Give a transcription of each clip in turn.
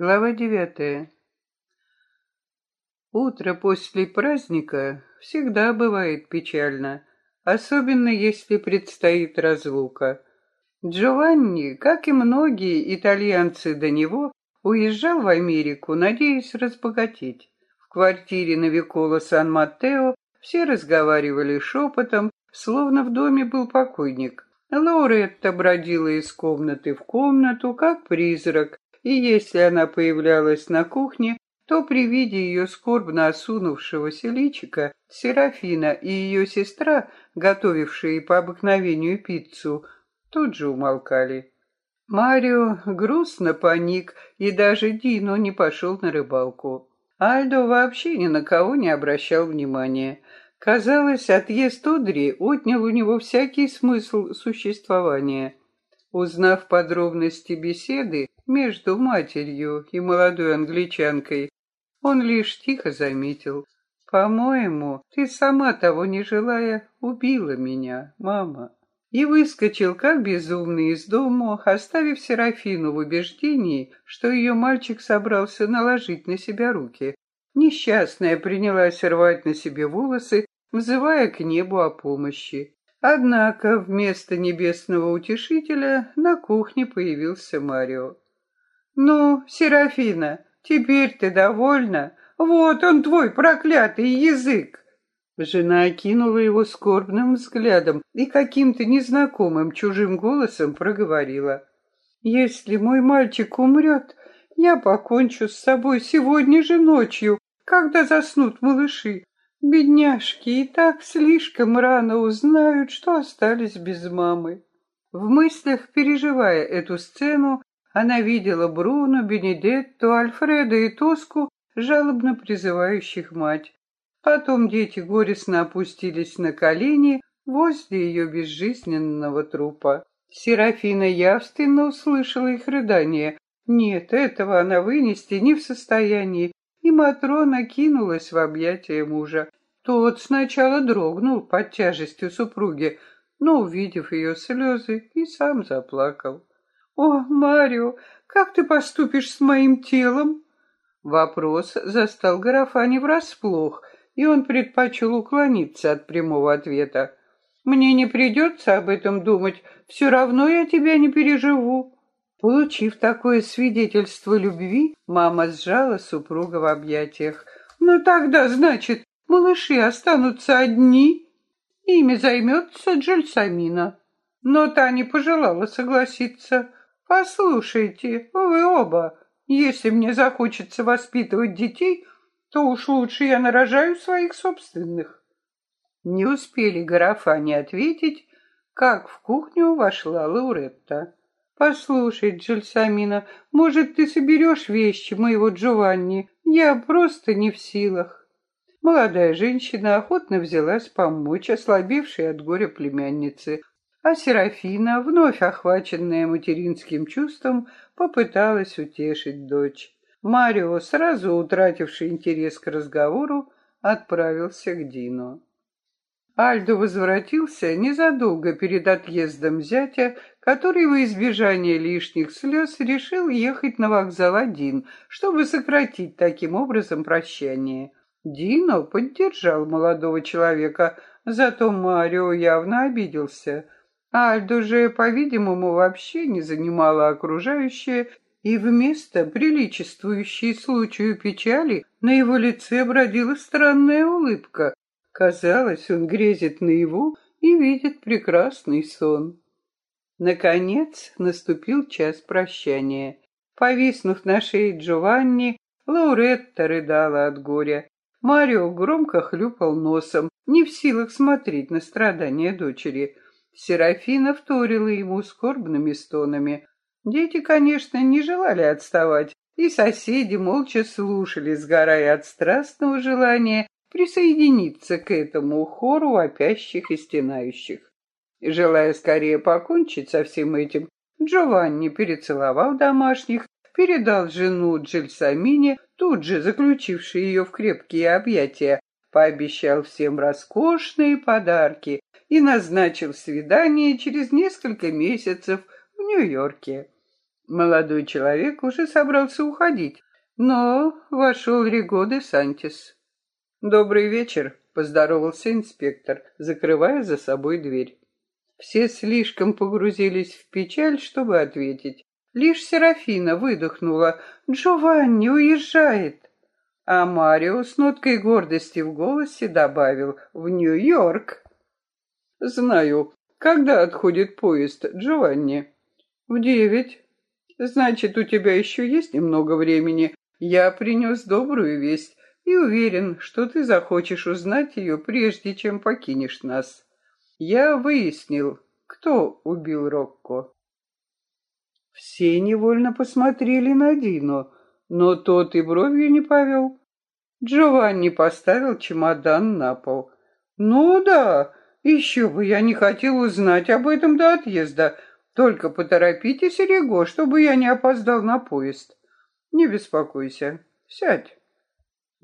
Глава девятая. Утро после праздника всегда бывает печально, особенно если предстоит разлука. Джованни, как и многие итальянцы до него, уезжал в Америку, надеясь разбогатеть. В квартире на Викола Сан-Маттео все разговаривали шепотом, словно в доме был покойник. Лауретта бродила из комнаты в комнату, как призрак, и если она появлялась на кухне, то при виде ее скорбно осунувшегося личика Серафина и ее сестра, готовившие по обыкновению пиццу, тут же умолкали. Марио грустно паник, и даже Дино не пошел на рыбалку. Альдо вообще ни на кого не обращал внимания. Казалось, отъезд Одри отнял у него всякий смысл существования. Узнав подробности беседы между матерью и молодой англичанкой, он лишь тихо заметил. «По-моему, ты сама того не желая убила меня, мама». И выскочил как безумный из дома, оставив Серафину в убеждении, что ее мальчик собрался наложить на себя руки. Несчастная принялась рвать на себе волосы, взывая к небу о помощи. Однако вместо небесного утешителя на кухне появился Марио. «Ну, Серафина, теперь ты довольна? Вот он твой проклятый язык!» Жена окинула его скорбным взглядом и каким-то незнакомым чужим голосом проговорила. «Если мой мальчик умрет, я покончу с собой сегодня же ночью, когда заснут малыши. Бедняжки и так слишком рано узнают, что остались без мамы. В мыслях, переживая эту сцену, она видела Бруно, Бенедетту, Альфреда и Тоску, жалобно призывающих мать. Потом дети горестно опустились на колени возле ее безжизненного трупа. Серафина явственно услышала их рыдание. Нет, этого она вынести не в состоянии, и Матрона кинулась в объятия мужа. Тот сначала дрогнул под тяжестью супруги, но, увидев ее слезы, и сам заплакал. «О, Марио, как ты поступишь с моим телом?» Вопрос застал Гарафани врасплох, и он предпочел уклониться от прямого ответа. «Мне не придется об этом думать, все равно я тебя не переживу». Получив такое свидетельство любви, мама сжала супруга в объятиях. «Ну тогда, значит, малыши останутся одни?» Ими займется Джельсамина. Но та не пожелала согласиться. «Послушайте, вы оба, если мне захочется воспитывать детей, то уж лучше я нарожаю своих собственных». Не успели Гарафани ответить, как в кухню вошла Лауретта. «Послушай, Джельсамина, может, ты соберешь вещи моего Джованни? Я просто не в силах». Молодая женщина охотно взялась помочь ослабевшей от горя племяннице, а Серафина, вновь охваченная материнским чувством, попыталась утешить дочь. Марио, сразу утративший интерес к разговору, отправился к Дину. Альдо возвратился незадолго перед отъездом зятя, который во избежание лишних слез решил ехать на вокзал один, чтобы сократить таким образом прощание. Дино поддержал молодого человека, зато Марио явно обиделся. Альдо же, по-видимому, вообще не занимало окружающее, и вместо приличествующей случаю печали на его лице бродила странная улыбка, Казалось, он грезит наяву и видит прекрасный сон. Наконец наступил час прощания. Повиснув на шее Джованни, Лауретта рыдала от горя. Марио громко хлюпал носом, не в силах смотреть на страдания дочери. Серафина вторила ему скорбными стонами. Дети, конечно, не желали отставать, и соседи молча слушали, сгорая от страстного желания присоединиться к этому хору вопящих и стенающих. Желая скорее покончить со всем этим, Джованни перецеловал домашних, передал жену Джельсамине, тут же заключившей ее в крепкие объятия, пообещал всем роскошные подарки и назначил свидание через несколько месяцев в Нью-Йорке. Молодой человек уже собрался уходить, но вошел Риго де Сантис. «Добрый вечер», — поздоровался инспектор, закрывая за собой дверь. Все слишком погрузились в печаль, чтобы ответить. Лишь Серафина выдохнула «Джованни уезжает!» А Марио с ноткой гордости в голосе добавил «В Нью-Йорк!» «Знаю. Когда отходит поезд, Джованни?» «В девять». «Значит, у тебя еще есть немного времени. Я принес добрую весть и уверен, что ты захочешь узнать ее, прежде чем покинешь нас. Я выяснил, кто убил Рокко». Все невольно посмотрели на Дино, но тот и бровью не повел. Джованни поставил чемодан на пол. «Ну да, еще бы я не хотел узнать об этом до отъезда. Только поторопитесь, Рего, чтобы я не опоздал на поезд. Не беспокойся, сядь».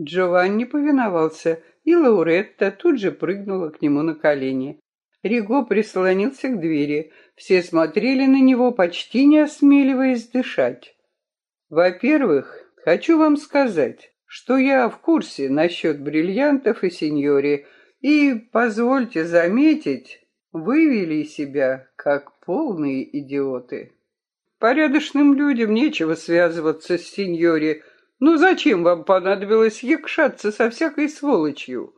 Джованни повиновался, и Лауретта тут же прыгнула к нему на колени. Риго прислонился к двери. Все смотрели на него, почти не осмеливаясь дышать. Во-первых, хочу вам сказать, что я в курсе насчет бриллиантов и сеньори, и, позвольте заметить, вы вели себя как полные идиоты. Порядочным людям нечего связываться с сеньори, ну зачем вам понадобилось якшаться со всякой сволочью?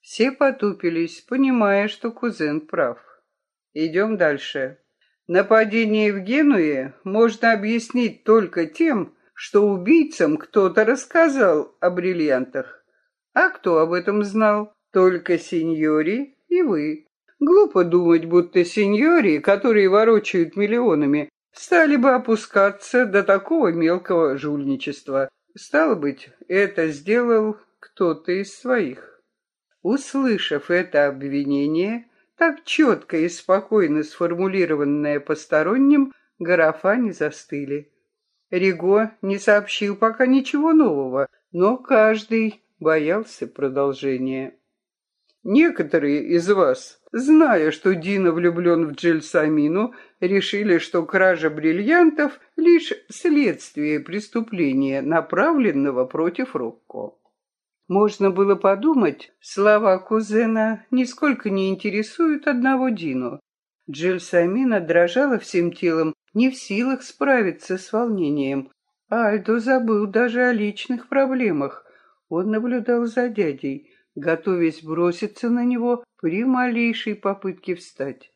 Все потупились, понимая, что кузен прав. Идем дальше. Нападение в Генуе можно объяснить только тем, что убийцам кто-то рассказал о бриллиантах. А кто об этом знал? Только сеньори и вы. Глупо думать, будто сеньори, которые ворочают миллионами, стали бы опускаться до такого мелкого жульничества. Стало быть, это сделал кто-то из своих. Услышав это обвинение, так четко и спокойно сформулированное посторонним, Гарафани застыли. Риго не сообщил пока ничего нового, но каждый боялся продолжения. Некоторые из вас, зная, что Дина влюблен в Джельсамину, решили, что кража бриллиантов — лишь следствие преступления, направленного против Рокко. Можно было подумать, слова кузена нисколько не интересуют одного Дину. Джельсамина дрожала всем телом, не в силах справиться с волнением. Альдо забыл даже о личных проблемах. Он наблюдал за дядей, готовясь броситься на него при малейшей попытке встать.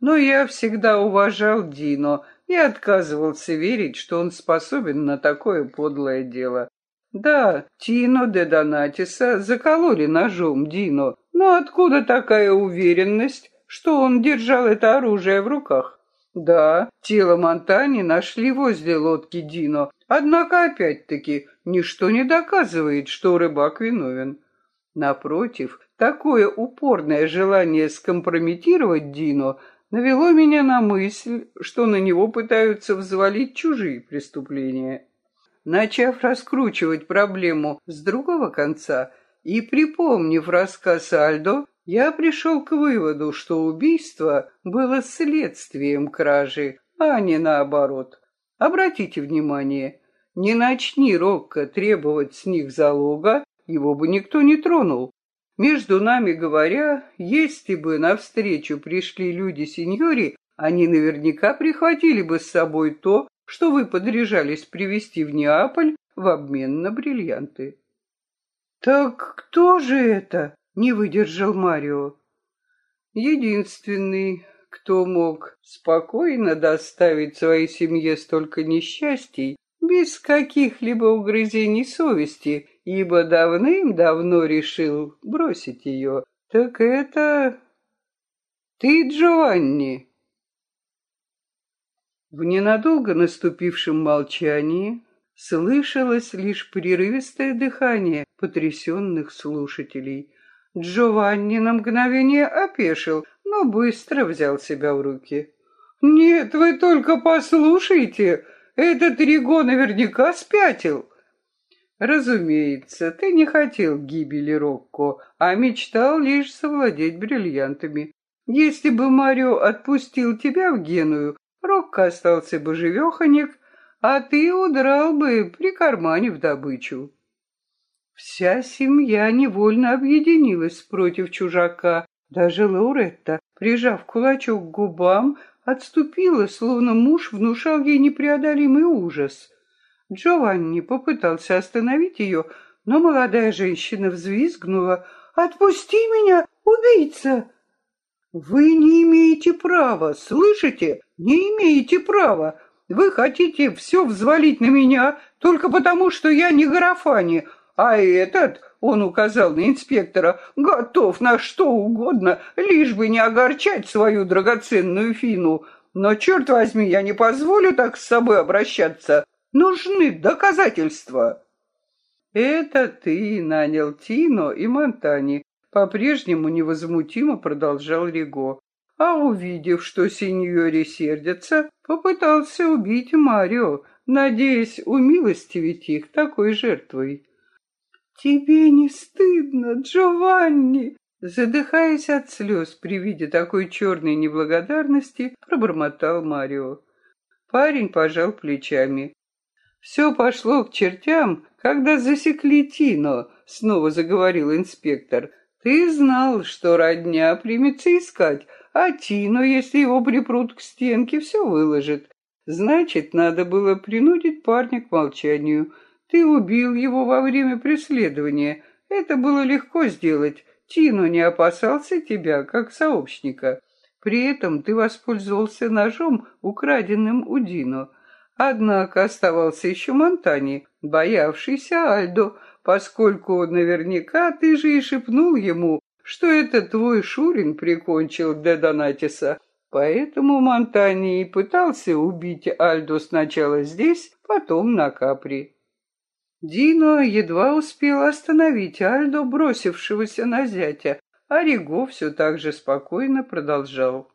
Но я всегда уважал Дино и отказывался верить, что он способен на такое подлое дело. Да, Тино де Донатиса закололи ножом Дино, но откуда такая уверенность, что он держал это оружие в руках? Да, тело Монтани нашли возле лодки Дино, однако опять-таки ничто не доказывает, что рыбак виновен. Напротив, такое упорное желание скомпрометировать Дино навело меня на мысль, что на него пытаются взвалить чужие преступления. Начав раскручивать проблему с другого конца и припомнив рассказ Альдо, я пришел к выводу, что убийство было следствием кражи, а не наоборот. Обратите внимание, не начни Рокко требовать с них залога, его бы никто не тронул. Между нами говоря, если бы навстречу пришли люди сеньори, они наверняка прихватили бы с собой то, что вы подряжались привезти в Неаполь в обмен на бриллианты. «Так кто же это?» — не выдержал Марио. «Единственный, кто мог спокойно доставить своей семье столько несчастий, без каких-либо угрызений совести, ибо давным-давно решил бросить ее, так это... Ты, Джованни!» В ненадолго наступившем молчании слышалось лишь прерывистое дыхание потрясенных слушателей. Джованни на мгновение опешил, но быстро взял себя в руки. «Нет, вы только послушайте! Этот Риго наверняка спятил!» «Разумеется, ты не хотел гибели Рокко, а мечтал лишь совладеть бриллиантами. Если бы Марио отпустил тебя в Геную, Рокко остался бы живеханик, а ты удрал бы, прикарманив добычу. Вся семья невольно объединилась против чужака. Даже Лауретта, прижав кулачок к губам, отступила, словно муж внушал ей непреодолимый ужас. Джованни попытался остановить ее, но молодая женщина взвизгнула. «Отпусти меня, убийца!» «Вы не имеете права, слышите? Не имеете права! Вы хотите все взвалить на меня только потому, что я не Гарафани, а этот, он указал на инспектора, готов на что угодно, лишь бы не огорчать свою драгоценную Фину. Но, черт возьми, я не позволю так с собой обращаться. Нужны доказательства. Это ты нанял Тино и Монтани, по-прежнему невозмутимо продолжал Риго. А увидев, что сеньори сердятся, попытался убить Марио, надеясь умилостивить их такой жертвой. «Тебе не стыдно, Джованни?» Задыхаясь от слез при виде такой черной неблагодарности, пробормотал Марио. Парень пожал плечами. Все пошло к чертям, когда засекли Тино, снова заговорил инспектор. Ты знал, что родня примется искать, а Тино, если его припрут к стенке, все выложит. Значит, надо было принудить парня к молчанию. Ты убил его во время преследования. Это было легко сделать. Тино не опасался тебя, как сообщника. При этом ты воспользовался ножом, украденным у Дино. Однако оставался еще Монтани, боявшийся Альдо, поскольку наверняка ты же и шепнул ему, что это твой Шурин прикончил Де Донатиса. Поэтому Монтани и пытался убить Альдо сначала здесь, потом на Капри. Дино едва успел остановить Альдо, бросившегося на зятя, а Риго все так же спокойно продолжал.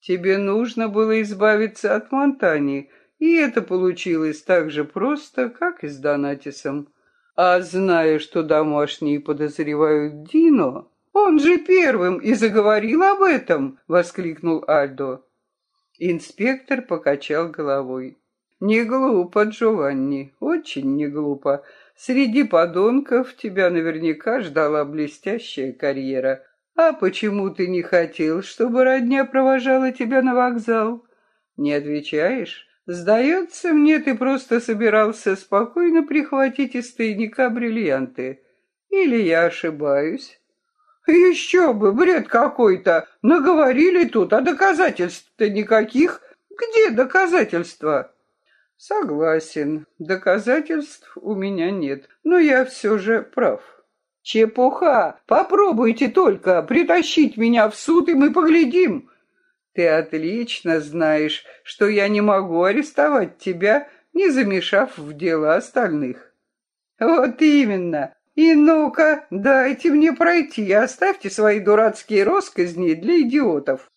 «Тебе нужно было избавиться от Монтани, и это получилось так же просто, как и с Донатисом. А зная, что домашние подозревают Дино, он же первым и заговорил об этом!» — воскликнул Альдо. Инспектор покачал головой. Не глупо, Джованни, очень не глупо. Среди подонков тебя наверняка ждала блестящая карьера. А почему ты не хотел, чтобы родня провожала тебя на вокзал? Не отвечаешь? Сдается мне, ты просто собирался спокойно прихватить из тайника бриллианты. Или я ошибаюсь? Еще бы, бред какой-то. Наговорили тут, а доказательств-то никаких. Где доказательства? Согласен, доказательств у меня нет, но я все же прав. Чепуха! Попробуйте только притащить меня в суд, и мы поглядим. Ты отлично знаешь, что я не могу арестовать тебя, не замешав в дело остальных. Вот именно. И ну-ка, дайте мне пройти, и оставьте свои дурацкие росказни для идиотов.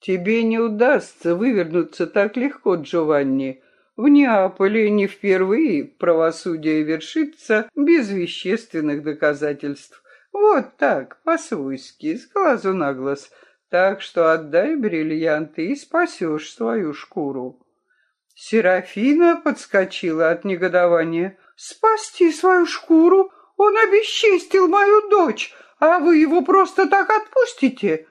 Тебе не удастся вывернуться так легко, Джованни. В Неаполе не впервые правосудие вершится без вещественных доказательств. Вот так, по-свойски, с глазу на глаз. Так что отдай бриллианты и спасешь свою шкуру. Серафина подскочила от негодования. «Спасти свою шкуру? Он обесчестил мою дочь, а вы его просто так отпустите?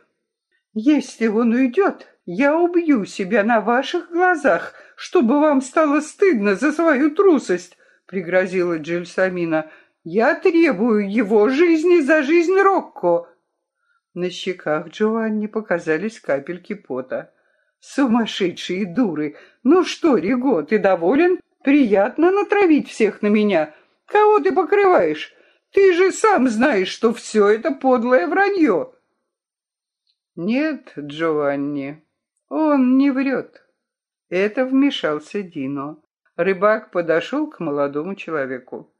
Если он уйдет, я убью себя на ваших глазах, чтобы вам стало стыдно за свою трусость, пригрозила Джельсамина. Я требую его жизни за жизнь Рокко. На щеках Джованни показались капельки пота. Сумасшедшие дуры! Ну что, Риго, ты доволен? Приятно натравить всех на меня. Кого ты покрываешь? Ты же сам знаешь, что все это подлое вранье. Нет, Джованни, он не врет. Это вмешался Дино. Рыбак подошел к молодому человеку.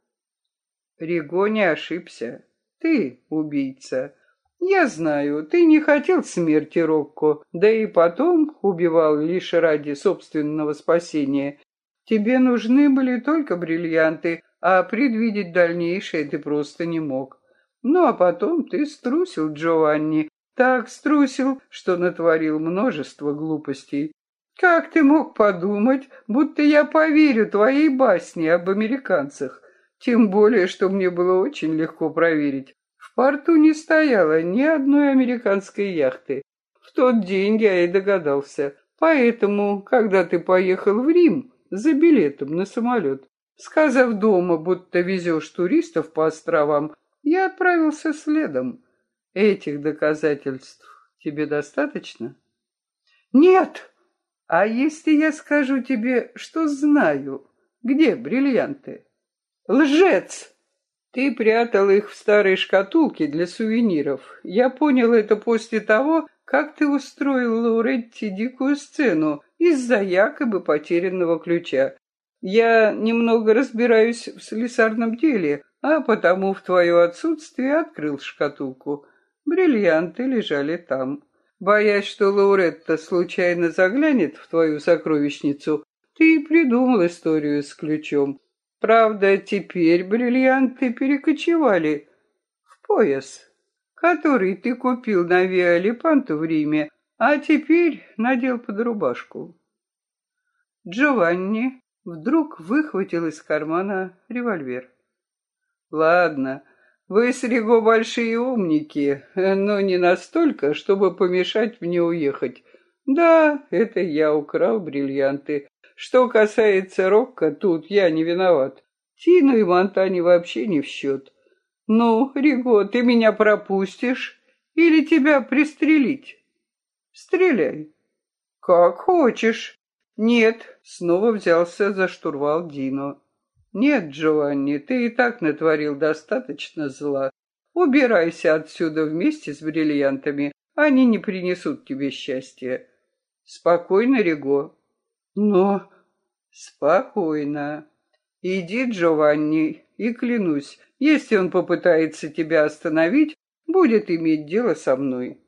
Риго не ошибся. Ты убийца. Я знаю, ты не хотел смерти Рокко, да и потом убивал лишь ради собственного спасения. Тебе нужны были только бриллианты, а предвидеть дальнейшее ты просто не мог. Ну а потом ты струсил, Джованни, так струсил, что натворил множество глупостей. Как ты мог подумать, будто я поверю твоей басне об американцах? Тем более, что мне было очень легко проверить. В порту не стояло ни одной американской яхты. В тот день я и догадался. Поэтому, когда ты поехал в Рим за билетом на самолет, сказав дома, будто везешь туристов по островам, я отправился следом. Этих доказательств тебе достаточно? Нет! А если я скажу тебе, что знаю, где бриллианты? Лжец! Ты прятал их в старой шкатулке для сувениров. Я понял это после того, как ты устроил Лауретти дикую сцену из-за якобы потерянного ключа. Я немного разбираюсь в слесарном деле, а потому в твое отсутствие открыл шкатулку. Бриллианты лежали там. Боясь, что Лауретта случайно заглянет в твою сокровищницу, ты придумал историю с ключом. Правда, теперь бриллианты перекочевали в пояс, который ты купил на Виолипанту в Риме, а теперь надел под рубашку. Джованни вдруг выхватил из кармана револьвер. Ладно, вы с Риго большие умники, но не настолько, чтобы помешать мне уехать. Да, это я украл бриллианты. Что касается Рокко, тут я не виноват. Тину и Монтани вообще не в счет. Ну, Риго, ты меня пропустишь или тебя пристрелить? Стреляй. Как хочешь. Нет, снова взялся за штурвал Дино. «Нет, Джованни, ты и так натворил достаточно зла. Убирайся отсюда вместе с бриллиантами, они не принесут тебе счастья. Спокойно, Риго». «Но...» «Спокойно. Иди, Джованни, и клянусь, если он попытается тебя остановить, будет иметь дело со мной».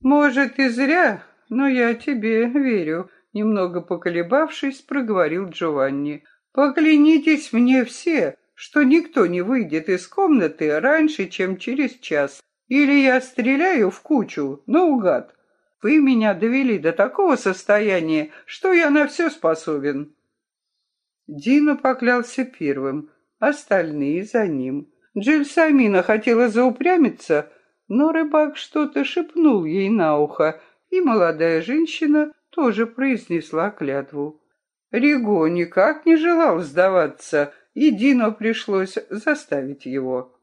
«Может, и зря, но я тебе верю», — немного поколебавшись, проговорил Джованни. Поклянитесь мне все, что никто не выйдет из комнаты раньше, чем через час. Или я стреляю в кучу, наугад. Вы меня довели до такого состояния, что я на все способен. Дина поклялся первым, остальные за ним. Джельсамина хотела заупрямиться, но рыбак что-то шепнул ей на ухо, и молодая женщина тоже произнесла клятву. Риго никак не желал сдаваться, и Дино пришлось заставить его.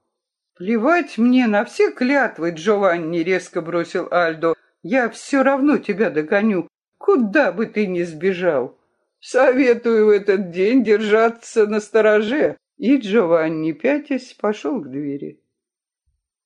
«Плевать мне на все клятвы, Джованни!» — резко бросил Альдо. «Я все равно тебя догоню, куда бы ты ни сбежал. Советую в этот день держаться на стороже». И Джованни, пятясь, пошел к двери.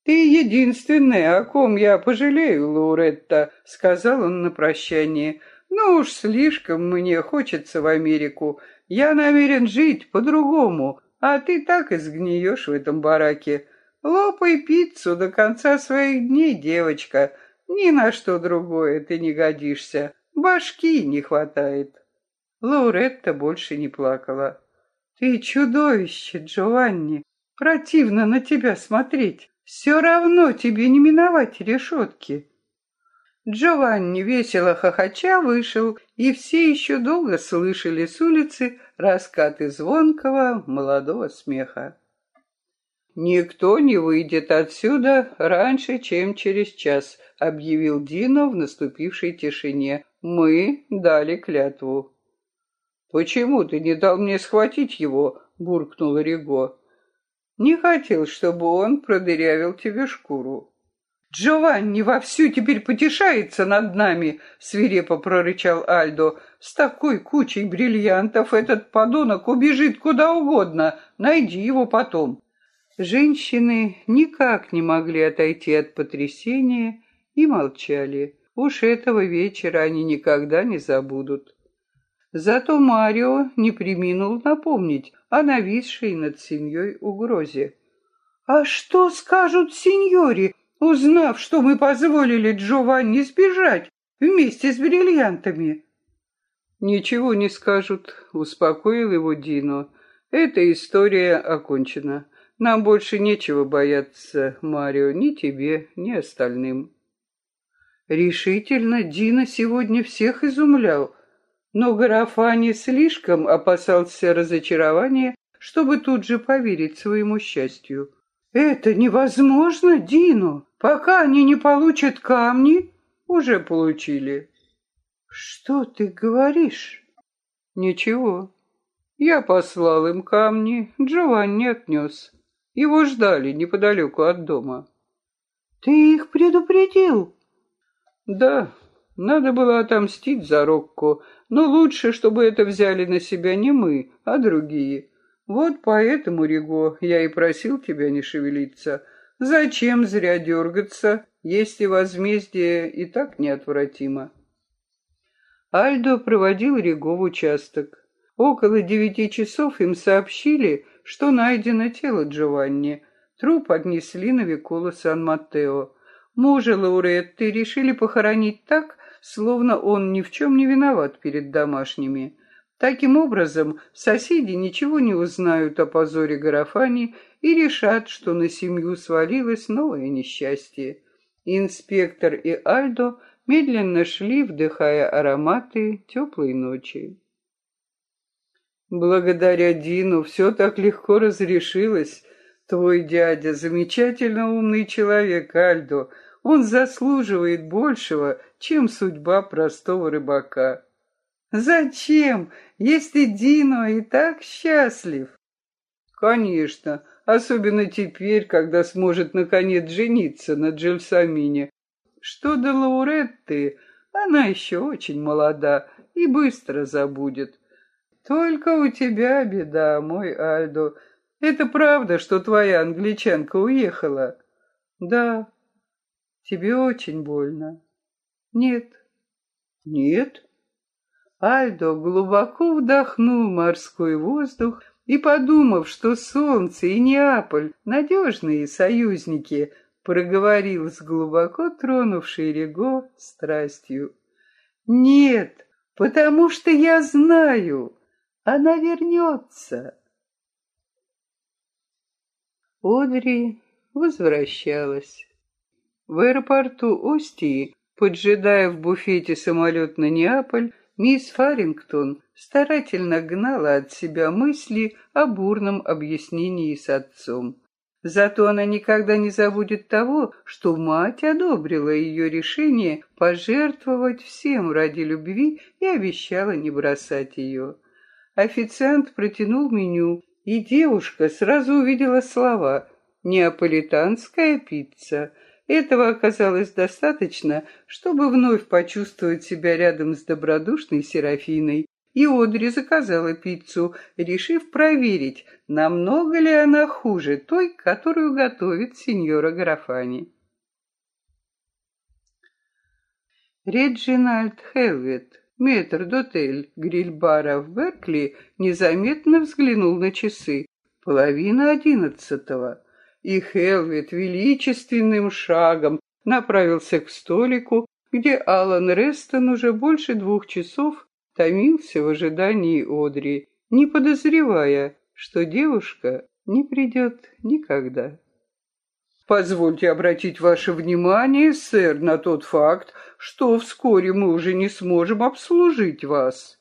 «Ты единственная, о ком я пожалею, Лауретта», — сказал он на прощание. Ну уж слишком мне хочется в Америку. Я намерен жить по-другому, а ты так и сгниешь в этом бараке. Лопай пиццу до конца своих дней, девочка. Ни на что другое ты не годишься. Башки не хватает. Лауретта больше не плакала. Ты чудовище, Джованни. Противно на тебя смотреть. Все равно тебе не миновать решетки. Джованни весело хохоча вышел, и все еще долго слышали с улицы раскаты звонкого молодого смеха. «Никто не выйдет отсюда раньше, чем через час», — объявил Дино в наступившей тишине. «Мы дали клятву». «Почему ты не дал мне схватить его?» — буркнул Риго. «Не хотел, чтобы он продырявил тебе шкуру». «Джованни вовсю теперь потешается над нами!» — свирепо прорычал Альдо. «С такой кучей бриллиантов этот подонок убежит куда угодно. Найди его потом». Женщины никак не могли отойти от потрясения и молчали. Уж этого вечера они никогда не забудут. Зато Марио не приминул напомнить о нависшей над семьей угрозе. «А что скажут сеньори?» узнав, что мы позволили Джованни сбежать вместе с бриллиантами. «Ничего не скажут», — успокоил его Дино. «Эта история окончена. Нам больше нечего бояться, Марио, ни тебе, ни остальным». Решительно Дина сегодня всех изумлял. Но графа не слишком опасался разочарования, чтобы тут же поверить своему счастью. «Это невозможно, Дино! Пока они не получат камни, уже получили». «Что ты говоришь?» «Ничего. Я послал им камни, Джованни отнес. Его ждали неподалеку от дома». «Ты их предупредил?» «Да, надо было отомстить за Рокко, но лучше, чтобы это взяли на себя не мы, а другие. Вот поэтому, Риго, я и просил тебя не шевелиться. Зачем зря дергаться, если возмездие и так неотвратимо?» Альдо проводил Риго в участок. Около девяти часов им сообщили, что найдено тело Джованни. Труп отнесли на Виколо Сан-Маттео. Мужа Лауретты решили похоронить так, словно он ни в чем не виноват перед домашними. Таким образом, соседи ничего не узнают о позоре Гарафани и решат, что на семью свалилось новое несчастье. Инспектор и Альдо медленно шли, вдыхая ароматы теплой ночи. Благодаря Дину все так легко разрешилось. Твой дядя замечательно умный человек, Альдо. Он заслуживает большего, чем судьба простого рыбака. Зачем, если Дино и так счастлив? Конечно, особенно теперь, когда сможет наконец жениться на Джельсамине. Что до Лауретты, она еще очень молода и быстро забудет. Только у тебя беда, мой Альдо. Это правда, что твоя англичанка уехала? Да, Тебе очень больно? Нет. Нет? Альдо глубоко вдохнул морской воздух и, подумав, что солнце и Неаполь — надежные союзники, проговорил с глубоко тронувшей Рего страстью. «Нет, потому что я знаю, она вернется». Одри возвращалась. В аэропорту Остии, поджидая в буфете самолет на Неаполь, мисс Фарингтон старательно гнала от себя мысли о бурном объяснении с отцом. Зато она никогда не забудет того, что мать одобрила ее решение пожертвовать всем ради любви и обещала не бросать ее. Официант протянул меню, и девушка сразу увидела слова «неаполитанская пицца», этого оказалось достаточно, чтобы вновь почувствовать себя рядом с добродушной Серафиной. И Одри заказала пиццу, решив проверить, намного ли она хуже той, которую готовит сеньора Графани. Реджинальд Хелвет, метр-дотель гриль-бара в Беркли, незаметно взглянул на часы. Половина одиннадцатого и Хелвит величественным шагом направился к столику, где Алан Рестон уже больше двух часов томился в ожидании Одри, не подозревая, что девушка не придет никогда. Позвольте обратить ваше внимание, сэр, на тот факт, что вскоре мы уже не сможем обслужить вас.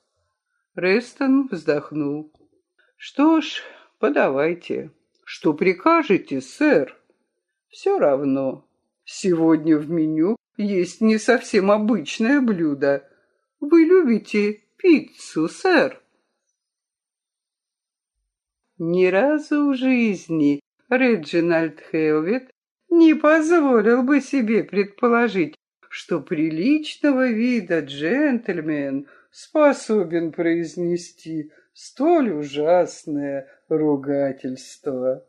Рестон вздохнул. Что ж, подавайте. Что прикажете, сэр? Все равно. Сегодня в меню есть не совсем обычное блюдо. Вы любите пиццу, сэр? Ни разу в жизни Реджинальд Хелвит не позволил бы себе предположить, что приличного вида джентльмен способен произнести столь ужасное ругательство.